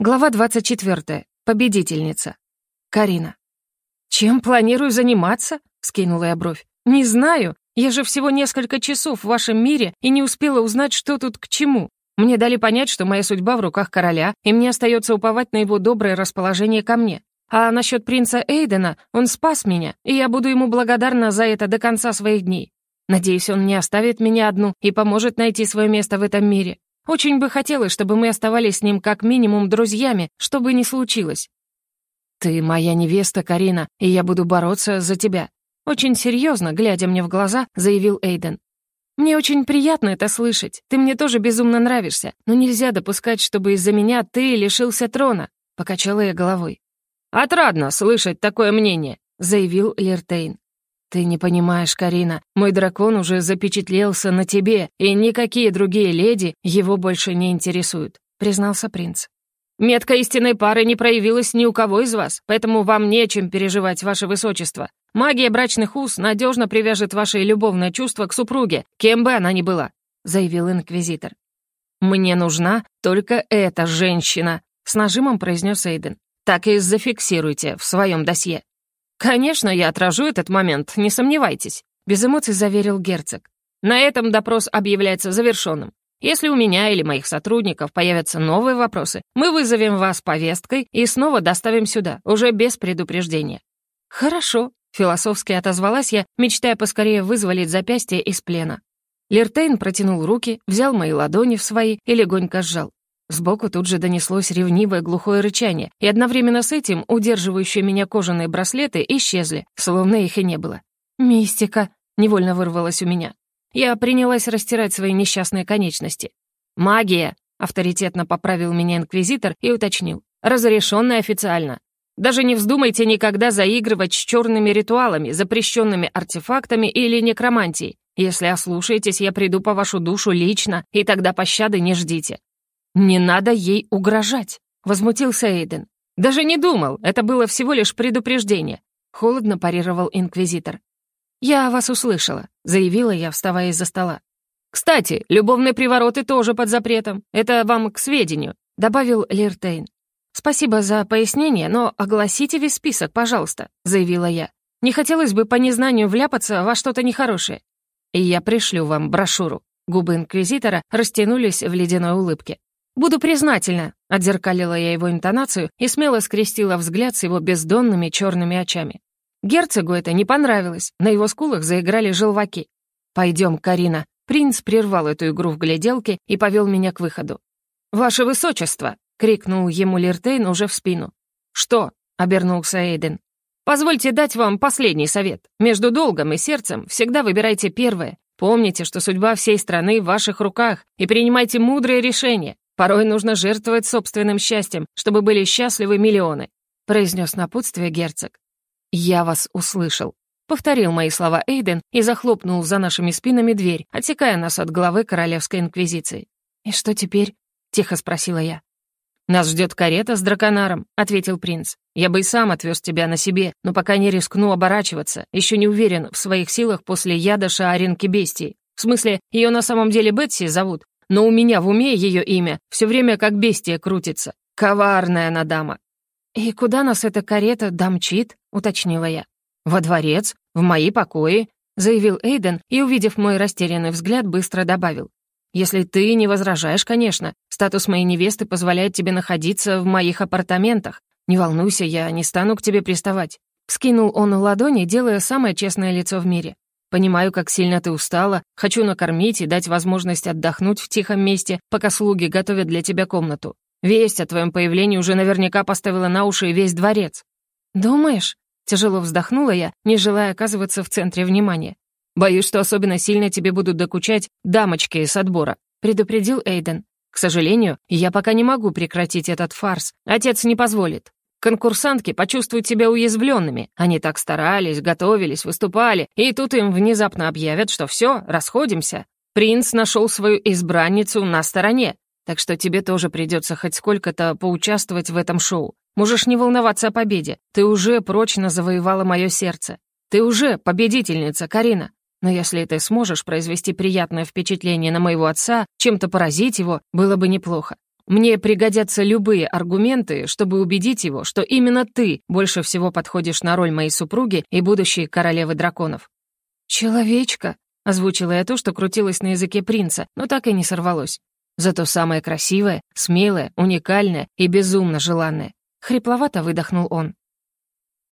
Глава 24. Победительница. Карина. «Чем планирую заниматься?» — скинула я бровь. «Не знаю. Я же всего несколько часов в вашем мире и не успела узнать, что тут к чему. Мне дали понять, что моя судьба в руках короля, и мне остается уповать на его доброе расположение ко мне. А насчет принца Эйдена, он спас меня, и я буду ему благодарна за это до конца своих дней. Надеюсь, он не оставит меня одну и поможет найти свое место в этом мире. Очень бы хотелось, чтобы мы оставались с ним как минимум друзьями, что бы ни случилось. «Ты моя невеста, Карина, и я буду бороться за тебя», очень серьезно, глядя мне в глаза, заявил Эйден. «Мне очень приятно это слышать. Ты мне тоже безумно нравишься, но нельзя допускать, чтобы из-за меня ты лишился трона», — покачала я головой. «Отрадно слышать такое мнение», — заявил Лертейн. «Ты не понимаешь, Карина, мой дракон уже запечатлелся на тебе, и никакие другие леди его больше не интересуют», — признался принц. «Метка истинной пары не проявилась ни у кого из вас, поэтому вам нечем переживать, ваше высочество. Магия брачных уз надежно привяжет ваше любовное чувство к супруге, кем бы она ни была», — заявил инквизитор. «Мне нужна только эта женщина», — с нажимом произнес Эйден. «Так и зафиксируйте в своем досье». «Конечно, я отражу этот момент, не сомневайтесь», — без эмоций заверил герцог. «На этом допрос объявляется завершенным. Если у меня или моих сотрудников появятся новые вопросы, мы вызовем вас повесткой и снова доставим сюда, уже без предупреждения». «Хорошо», — философски отозвалась я, мечтая поскорее вызволить запястье из плена. Лертейн протянул руки, взял мои ладони в свои и легонько сжал. Сбоку тут же донеслось ревнивое глухое рычание, и одновременно с этим удерживающие меня кожаные браслеты исчезли, словно их и не было. «Мистика!» — невольно вырвалось у меня. Я принялась растирать свои несчастные конечности. «Магия!» — авторитетно поправил меня инквизитор и уточнил. «Разрешенная официально. Даже не вздумайте никогда заигрывать с черными ритуалами, запрещенными артефактами или некромантией. Если ослушаетесь, я приду по вашу душу лично, и тогда пощады не ждите. «Не надо ей угрожать», — возмутился Эйден. «Даже не думал, это было всего лишь предупреждение», — холодно парировал Инквизитор. «Я вас услышала», — заявила я, вставая из-за стола. «Кстати, любовные привороты тоже под запретом. Это вам к сведению», — добавил Лиртейн. «Спасибо за пояснение, но огласите весь список, пожалуйста», — заявила я. «Не хотелось бы по незнанию вляпаться во что-то нехорошее». «И я пришлю вам брошюру». Губы Инквизитора растянулись в ледяной улыбке. «Буду признательна», — отзеркалила я его интонацию и смело скрестила взгляд с его бездонными черными очами. Герцогу это не понравилось, на его скулах заиграли желваки. «Пойдем, Карина». Принц прервал эту игру в гляделке и повел меня к выходу. «Ваше высочество!» — крикнул ему Лиртейн уже в спину. «Что?» — обернулся Эйден. «Позвольте дать вам последний совет. Между долгом и сердцем всегда выбирайте первое. Помните, что судьба всей страны в ваших руках, и принимайте мудрые решения. Порой нужно жертвовать собственным счастьем, чтобы были счастливы миллионы», — произнес напутствие герцог. «Я вас услышал», — повторил мои слова Эйден и захлопнул за нашими спинами дверь, отсекая нас от главы Королевской Инквизиции. «И что теперь?» — тихо спросила я. «Нас ждет карета с драконаром», — ответил принц. «Я бы и сам отвез тебя на себе, но пока не рискну оборачиваться, еще не уверен в своих силах после яда шааринки бестии. В смысле, ее на самом деле Бетси зовут, но у меня в уме ее имя все время как бестия крутится. Коварная она дама». «И куда нас эта карета домчит?» — уточнила я. «Во дворец, в мои покои», — заявил Эйден и, увидев мой растерянный взгляд, быстро добавил. «Если ты не возражаешь, конечно, статус моей невесты позволяет тебе находиться в моих апартаментах. Не волнуйся, я не стану к тебе приставать». Скинул он ладони, делая самое честное лицо в мире. Понимаю, как сильно ты устала, хочу накормить и дать возможность отдохнуть в тихом месте, пока слуги готовят для тебя комнату. Весть о твоем появлении уже наверняка поставила на уши весь дворец». «Думаешь?» — тяжело вздохнула я, не желая оказываться в центре внимания. «Боюсь, что особенно сильно тебе будут докучать дамочки с отбора», — предупредил Эйден. «К сожалению, я пока не могу прекратить этот фарс. Отец не позволит. Конкурсантки почувствуют себя уязвленными. Они так старались, готовились, выступали, и тут им внезапно объявят, что все, расходимся. Принц нашел свою избранницу на стороне, так что тебе тоже придется хоть сколько-то поучаствовать в этом шоу. Можешь не волноваться о победе. Ты уже прочно завоевала мое сердце. Ты уже победительница, Карина. Но если ты сможешь произвести приятное впечатление на моего отца, чем-то поразить его, было бы неплохо. Мне пригодятся любые аргументы, чтобы убедить его, что именно ты больше всего подходишь на роль моей супруги и будущей королевы драконов». «Человечка», — озвучила я то, что крутилось на языке принца, но так и не сорвалось. Зато самое красивое, смелое, уникальное и безумно желанное. Хрипловато выдохнул он.